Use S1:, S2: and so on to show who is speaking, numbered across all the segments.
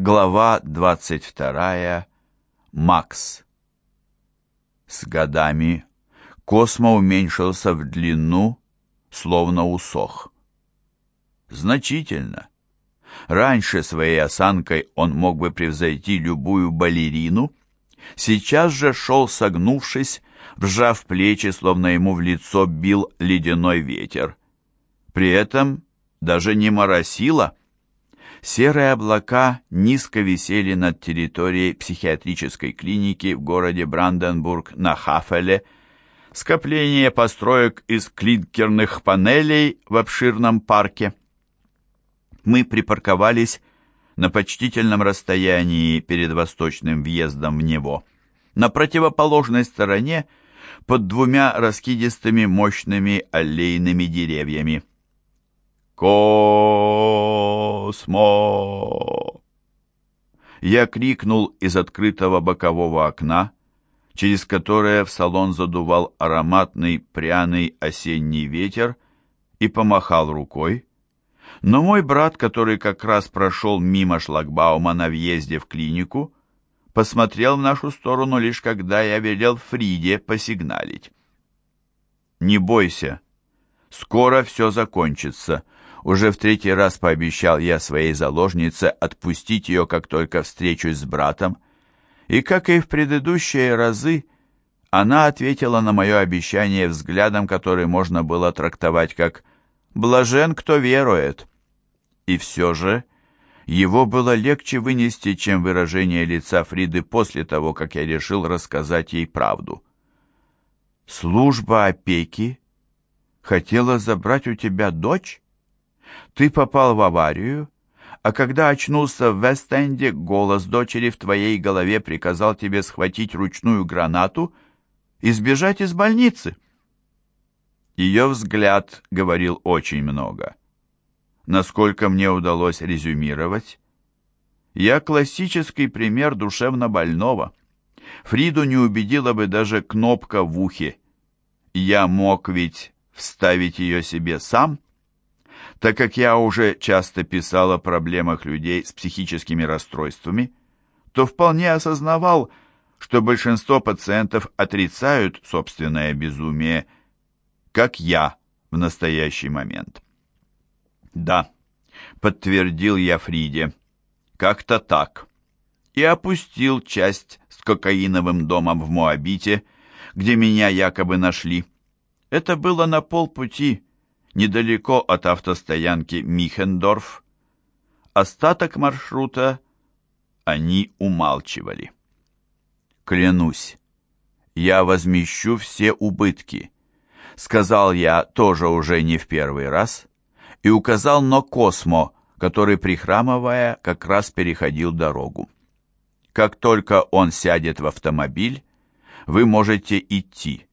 S1: Глава 22. Макс. С годами Космо уменьшился в длину, словно усох. Значительно. Раньше своей осанкой он мог бы превзойти любую балерину, сейчас же шел согнувшись, вжав плечи, словно ему в лицо бил ледяной ветер. При этом даже не моросило, Серые облака низко висели над территорией психиатрической клиники в городе Бранденбург на Хафеле. Скопление построек из клинкерных панелей в обширном парке. Мы припарковались на почтительном расстоянии перед восточным въездом в него. На противоположной стороне под двумя раскидистыми мощными аллейными деревьями. «Космо!» Я крикнул из открытого бокового окна, через которое в салон задувал ароматный пряный осенний ветер, и помахал рукой. Но мой брат, который как раз прошел мимо шлагбаума на въезде в клинику, посмотрел в нашу сторону лишь когда я велел Фриде посигналить. «Не бойся, скоро все закончится», уже в третий раз пообещал я своей заложнице отпустить ее, как только встречусь с братом. И, как и в предыдущие разы, она ответила на мое обещание взглядом, который можно было трактовать как «блажен, кто верует». И все же его было легче вынести, чем выражение лица Фриды после того, как я решил рассказать ей правду. «Служба опеки хотела забрать у тебя дочь?» Ты попал в аварию, а когда очнулся в Вест-Энде, голос дочери в твоей голове приказал тебе схватить ручную гранату и сбежать из больницы. Ее взгляд говорил очень много. Насколько мне удалось резюмировать, я классический пример душевно больного. Фриду не убедила бы даже кнопка в ухе. Я мог ведь вставить ее себе сам — так как я уже часто писал о проблемах людей с психическими расстройствами, то вполне осознавал, что большинство пациентов отрицают собственное безумие, как я в настоящий момент. Да, подтвердил я Фриде, как-то так. И опустил часть с кокаиновым домом в Моабите, где меня якобы нашли. Это было на полпути недалеко от автостоянки Михендорф. Остаток маршрута они умалчивали. «Клянусь, я возмещу все убытки», — сказал я тоже уже не в первый раз, и указал на Космо, который, прихрамывая, как раз переходил дорогу. «Как только он сядет в автомобиль, вы можете идти».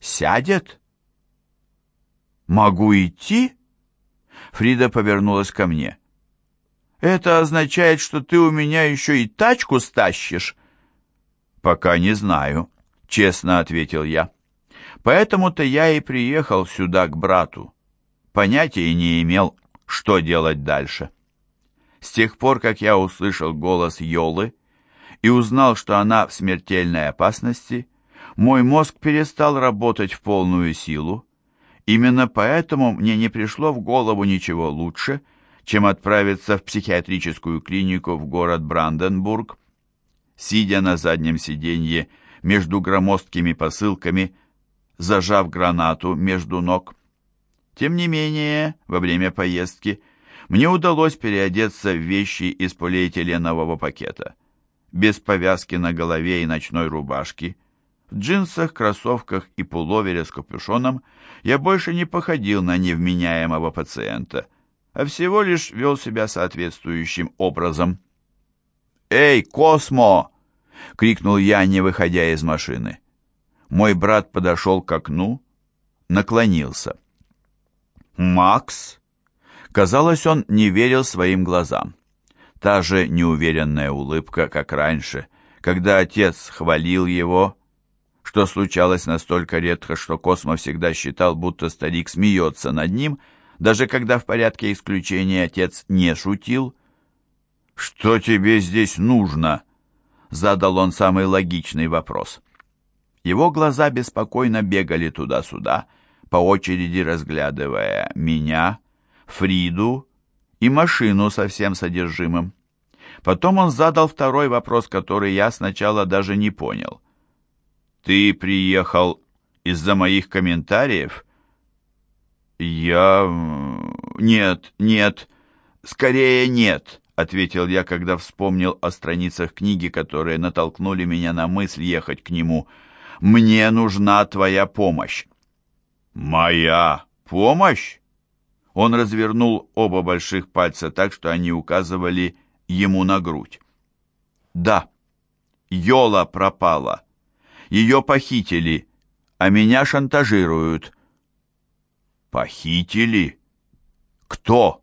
S1: «Сядет?» «Могу идти?» Фрида повернулась ко мне. «Это означает, что ты у меня еще и тачку стащишь?» «Пока не знаю», — честно ответил я. «Поэтому-то я и приехал сюда к брату. Понятия не имел, что делать дальше. С тех пор, как я услышал голос Йолы и узнал, что она в смертельной опасности, мой мозг перестал работать в полную силу, Именно поэтому мне не пришло в голову ничего лучше, чем отправиться в психиатрическую клинику в город Бранденбург. Сидя на заднем сиденье между громоздкими посылками, зажав гранату между ног. Тем не менее, во время поездки мне удалось переодеться в вещи из полиэтиленового пакета. Без повязки на голове и ночной рубашки – в джинсах, кроссовках и пуловере с капюшоном я больше не походил на невменяемого пациента, а всего лишь вел себя соответствующим образом. «Эй, Космо!» — крикнул я, не выходя из машины. Мой брат подошел к окну, наклонился. «Макс?» Казалось, он не верил своим глазам. Та же неуверенная улыбка, как раньше, когда отец хвалил его, что случалось настолько редко, что Космо всегда считал, будто старик смеется над ним, даже когда в порядке исключения отец не шутил. «Что тебе здесь нужно?» Задал он самый логичный вопрос. Его глаза беспокойно бегали туда-сюда, по очереди разглядывая меня, Фриду и машину со всем содержимым. Потом он задал второй вопрос, который я сначала даже не понял. «Ты приехал из-за моих комментариев?» «Я... нет, нет, скорее нет», — ответил я, когда вспомнил о страницах книги, которые натолкнули меня на мысль ехать к нему. «Мне нужна твоя помощь». «Моя помощь?» Он развернул оба больших пальца так, что они указывали ему на грудь. «Да, Йола пропала. Ее похитили, а меня шантажируют». «Похитили? Кто?»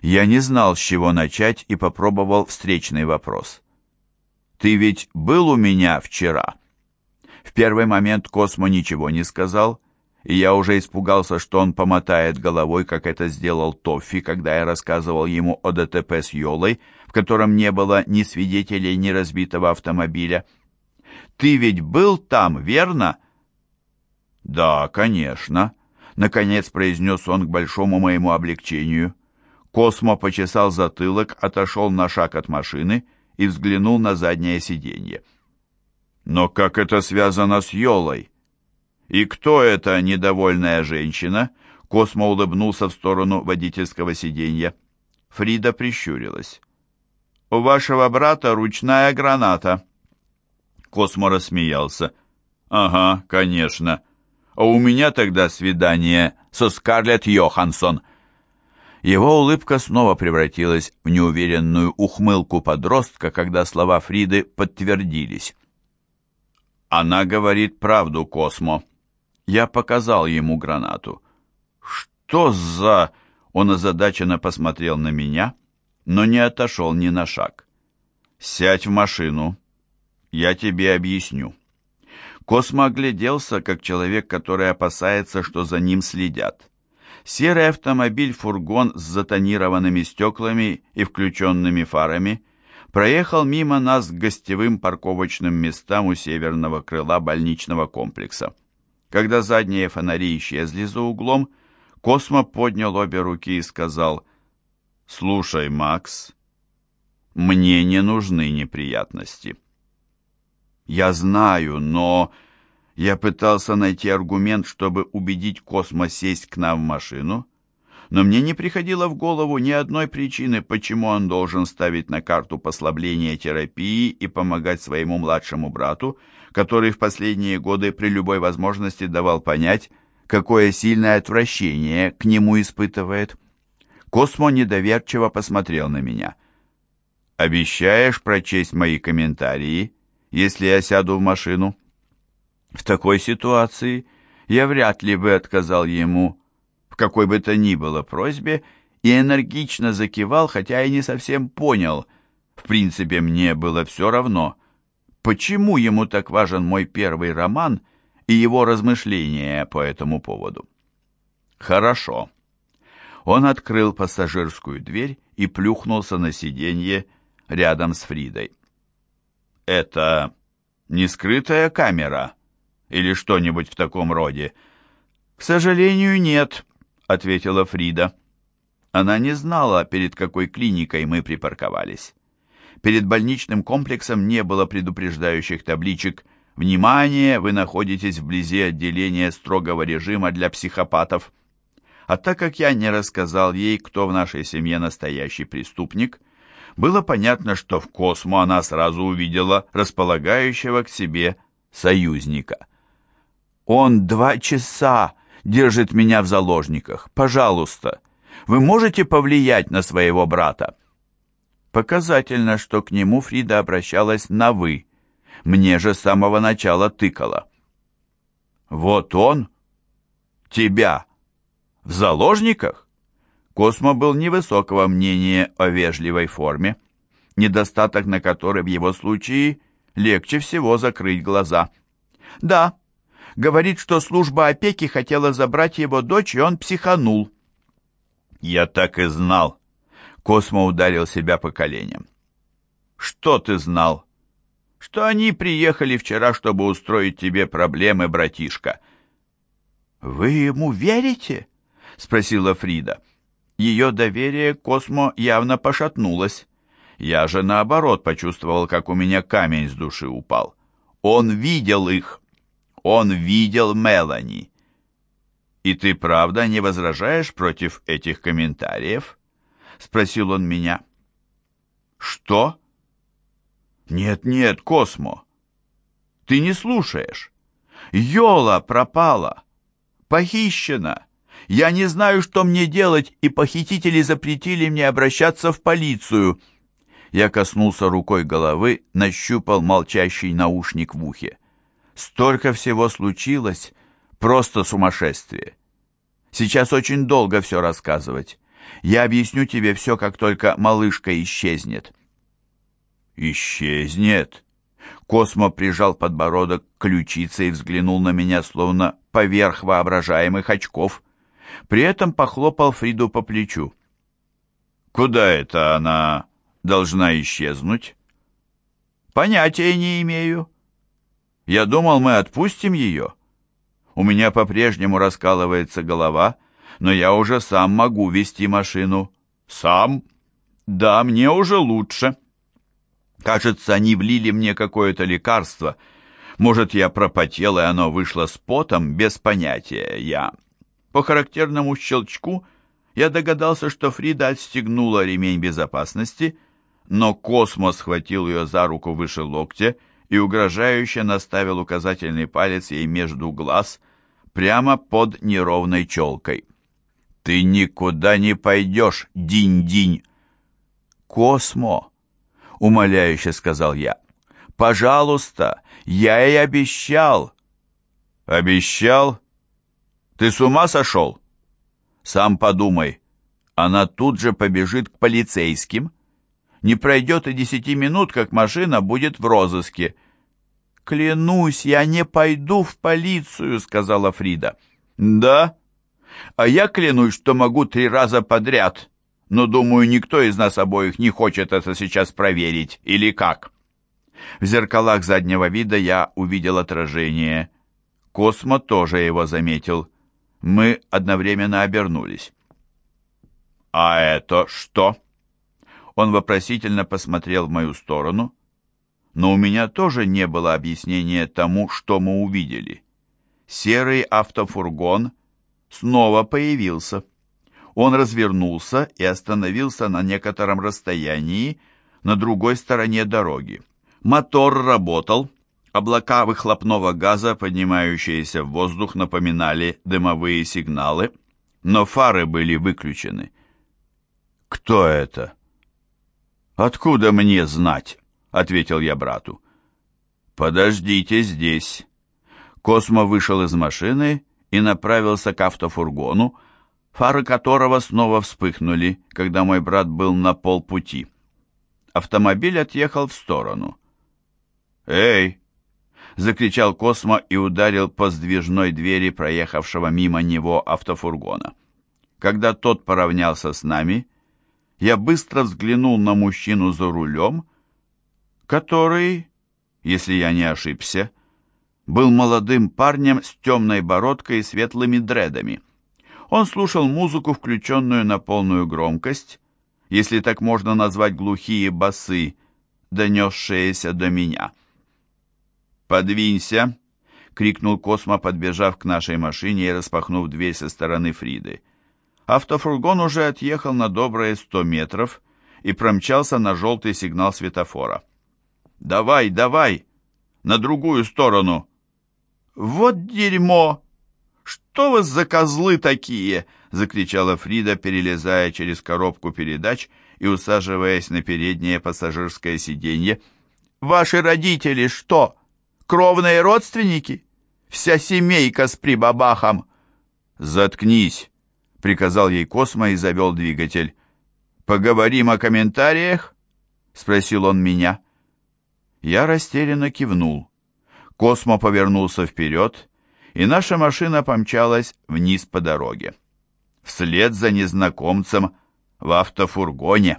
S1: Я не знал, с чего начать, и попробовал встречный вопрос. «Ты ведь был у меня вчера?» В первый момент Космо ничего не сказал, и я уже испугался, что он помотает головой, как это сделал Тоффи, когда я рассказывал ему о ДТП с Йолой, в котором не было ни свидетелей, ни разбитого автомобиля. «Ты ведь был там, верно?» «Да, конечно», — наконец произнес он к большому моему облегчению. Космо почесал затылок, отошел на шаг от машины и взглянул на заднее сиденье. «Но как это связано с Йолой?» «И кто эта недовольная женщина?» Космо улыбнулся в сторону водительского сиденья. Фрида прищурилась. «У вашего брата ручная граната». Космо рассмеялся. «Ага, конечно. А у меня тогда свидание со Скарлетт Йоханссон». Его улыбка снова превратилась в неуверенную ухмылку подростка, когда слова Фриды подтвердились. «Она говорит правду, Космо». Я показал ему гранату. «Что за...» Он озадаченно посмотрел на меня, но не отошел ни на шаг. «Сядь в машину. Я тебе объясню». Космо огляделся, как человек, который опасается, что за ним следят. Серый автомобиль-фургон с затонированными стеклами и включенными фарами проехал мимо нас к гостевым парковочным местам у северного крыла больничного комплекса. Когда задние фонари исчезли за углом, Космо поднял обе руки и сказал, «Слушай, Макс, мне не нужны неприятности». «Я знаю, но...» Я пытался найти аргумент, чтобы убедить Космо сесть к нам в машину, но мне не приходило в голову ни одной причины, почему он должен ставить на карту послабление терапии и помогать своему младшему брату, который в последние годы при любой возможности давал понять, какое сильное отвращение к нему испытывает. Космо недоверчиво посмотрел на меня. «Обещаешь прочесть мои комментарии, если я сяду в машину?» В такой ситуации я вряд ли бы отказал ему в какой бы то ни было просьбе и энергично закивал, хотя и не совсем понял. В принципе, мне было все равно, почему ему так важен мой первый роман и его размышления по этому поводу. Хорошо. Он открыл пассажирскую дверь и плюхнулся на сиденье рядом с Фридой. «Это не скрытая камера?» или что-нибудь в таком роде?» «К сожалению, нет», — ответила Фрида. Она не знала, перед какой клиникой мы припарковались. Перед больничным комплексом не было предупреждающих табличек «Внимание! Вы находитесь вблизи отделения строгого режима для психопатов». А так как я не рассказал ей, кто в нашей семье настоящий преступник, было понятно, что в Космо она сразу увидела располагающего к себе союзника. Он два часа держит меня в заложниках. Пожалуйста, вы можете повлиять на своего брата?» Показательно, что к нему Фрида обращалась на «вы». Мне же с самого начала тыкала. «Вот он? Тебя? В заложниках?» Космо был невысокого мнения о вежливой форме, недостаток на который в его случае легче всего закрыть глаза. «Да, Говорит, что служба опеки хотела забрать его дочь, и он психанул. Я так и знал. Космо ударил себя по коленям. «Что ты знал?» «Что они приехали вчера, чтобы устроить тебе проблемы, братишка». «Вы ему верите?» — спросила Фрида. Ее доверие к Космо явно пошатнулось. Я же, наоборот, почувствовал, как у меня камень с души упал. Он видел их. Он видел Мелани. «И ты правда не возражаешь против этих комментариев?» — спросил он меня. «Что?» «Нет-нет, Космо, ты не слушаешь. Йола пропала, похищена. Я не знаю, что мне делать, и похитители запретили мне обращаться в полицию». Я коснулся рукой головы, нащупал молчащий наушник в ухе. Столько всего случилось, просто сумасшествие. Сейчас очень долго все рассказывать. Я объясню тебе все, как только малышка исчезнет. Исчезнет? Космо прижал подбородок к ключице и взглянул на меня, словно поверх воображаемых очков. При этом похлопал Фриду по плечу. «Куда это она должна исчезнуть?» «Понятия не имею. Я думал, мы отпустим ее. У меня по-прежнему раскалывается голова, но я уже сам могу вести машину. Сам? Да, мне уже лучше. Кажется, они влили мне какое-то лекарство. Может, я пропотел, и оно вышло с потом, без понятия. Я... По характерному щелчку я догадался, что Фрида отстегнула ремень безопасности, но Космос схватил ее за руку выше локтя и угрожающе наставил указательный палец ей между глаз, прямо под неровной челкой. «Ты никуда не пойдешь, динь-динь!» «Космо!» — умоляюще сказал я. «Пожалуйста, я и обещал!» «Обещал? Ты с ума сошел? Сам подумай, она тут же побежит к полицейским. Не пройдет и десяти минут, как машина будет в розыске». «Клянусь, я не пойду в полицию», — сказала Фрида. «Да? А я клянусь, что могу три раза подряд. Но, думаю, никто из нас обоих не хочет это сейчас проверить. Или как?» В зеркалах заднего вида я увидел отражение. Космо тоже его заметил. Мы одновременно обернулись. «А это что?» Он вопросительно посмотрел в мою сторону, но у меня тоже не было объяснения тому, что мы увидели. Серый автофургон снова появился. Он развернулся и остановился на некотором расстоянии на другой стороне дороги. Мотор работал, облака выхлопного газа, поднимающиеся в воздух, напоминали дымовые сигналы, но фары были выключены. «Кто это?» «Откуда мне знать?» — ответил я брату. «Подождите здесь». Космо вышел из машины и направился к автофургону, фары которого снова вспыхнули, когда мой брат был на полпути. Автомобиль отъехал в сторону. «Эй!» — закричал Космо и ударил по сдвижной двери проехавшего мимо него автофургона. Когда тот поравнялся с нами, я быстро взглянул на мужчину за рулем — который, если я не ошибся, был молодым парнем с темной бородкой и светлыми дредами. Он слушал музыку, включенную на полную громкость, если так можно назвать глухие басы, донесшиеся до меня. «Подвинься!» — крикнул Космо, подбежав к нашей машине и распахнув дверь со стороны Фриды. Автофургон уже отъехал на добрые сто метров и промчался на желтый сигнал светофора. Давай, давай! На другую сторону!» «Вот дерьмо! Что вы за козлы такие?» — закричала Фрида, перелезая через коробку передач и усаживаясь на переднее пассажирское сиденье. «Ваши родители что, кровные родственники? Вся семейка с прибабахом!» «Заткнись!» — приказал ей Космо и завел двигатель. «Поговорим о комментариях?» — спросил он меня. Я растерянно кивнул. Космо повернулся вперед, и наша машина помчалась вниз по дороге. Вслед за незнакомцем в автофургоне.